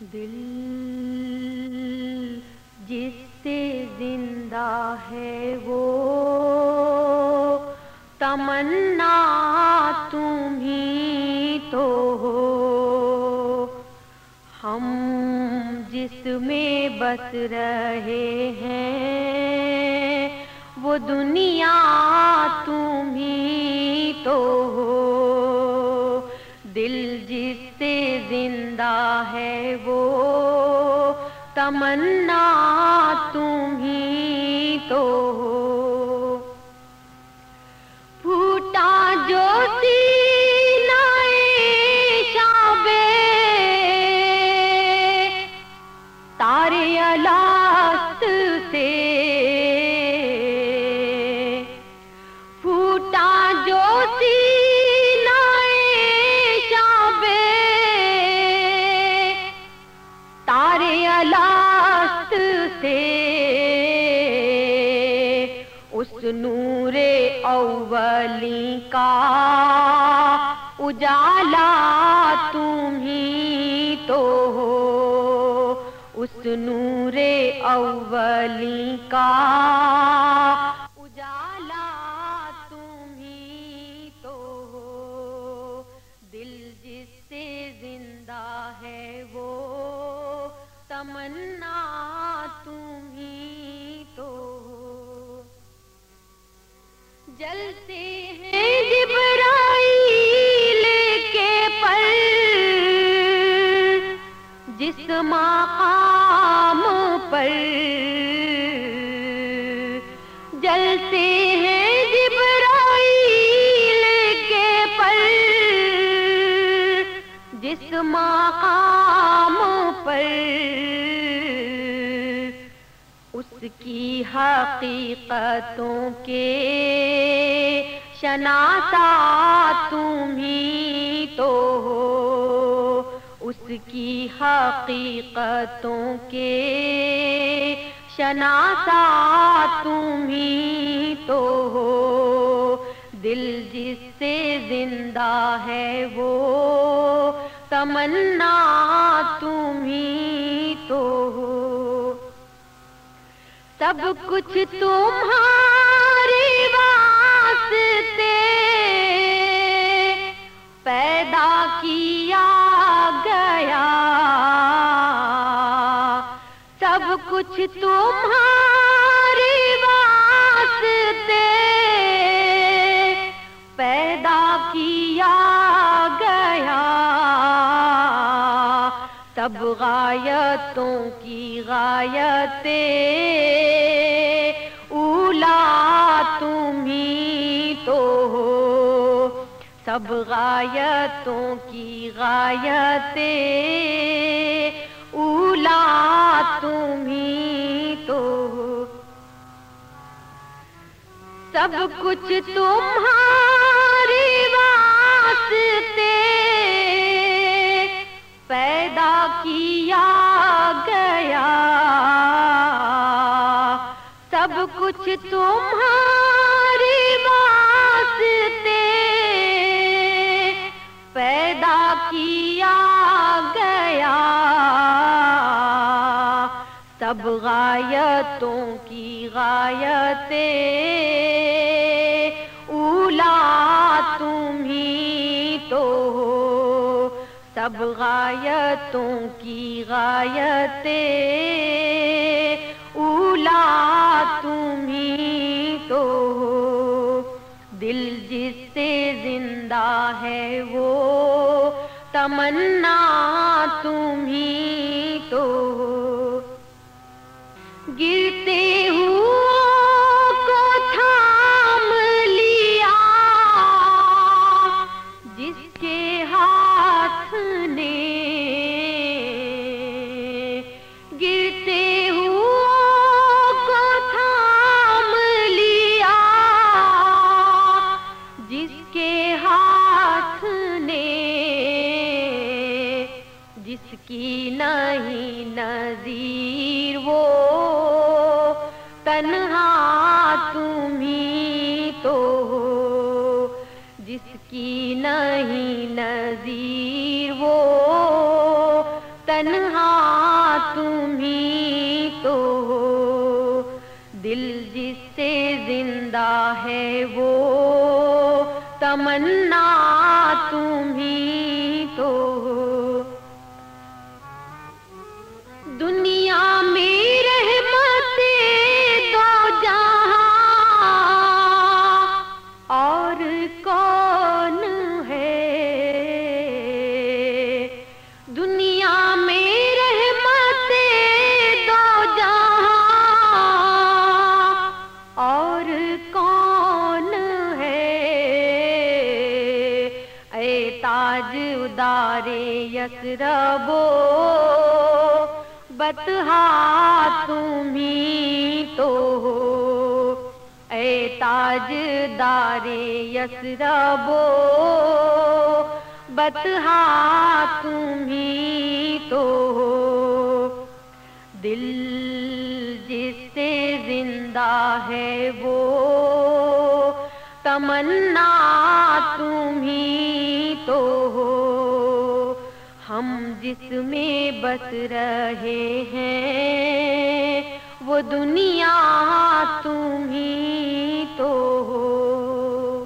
دل جس سے زندہ ہے وہ۔ تمنا تم ہی تو ہو۔ ہم جس میں بس رہے ہیں، وہ دنیا تمنا تم ہی تو ہو۔ پھوٹا جو سینہ شابے۔ تارے الاست سے نور اولی کا اجالا تم ہی تو ہو۔ اس نور اولی کا اجالا تم ہی تو ہو۔ دل جس سے زندہ ہے وہ تمنا جلتے ہیں جبرائیل کے پر، جس مقام پر جلتے ہیں جبرائیل کے پر، جس مقام پر کی حقیقتوں کے شناسا تم ہی تو ہو۔ اس کی حقیقتوں کے شناسا تم ہی تو ہو۔ دل جس سے زندہ ہے وہ تمنا تم ہی تو ہو۔ سب کچھ تمہارے واسطے پیدا کیا گیا۔ سب کچھ تمہارے واسطے پیدا کیا گیا۔ تب غایتوں کی غایت اولا تم ہی تو ہو۔ سب غایتوں کی غایت اولا تم ہی تو ہو۔ سب کچھ تمہارے واسطے۔ پیدا کیا گیا۔ سب کچھ تمہارے واسطے پیدا کیا گیا۔ سب غایتوں کی غایت اولا تم ہی تو ہو۔ سب غایتوں کی غایت اولا تم ہی تو دل جس سے زندہ ہے وہ، تمنا تم ہی تو گرتے کو کی نہیں نظیر وہ تنہا تمہیں تو ہو دل جس سے زندہ ہے وہ تمنا تاج ادارے یسربو بتہا تم ہی تو ہو۔ اے تاج دارے یسربو بتہا تم ہی تو ہو۔ دل جس سے زندہ ہے وہ، تمنا تم ہی ہم جس میں بس رہے ہیں وہ دنیا تم ہی تو ہو۔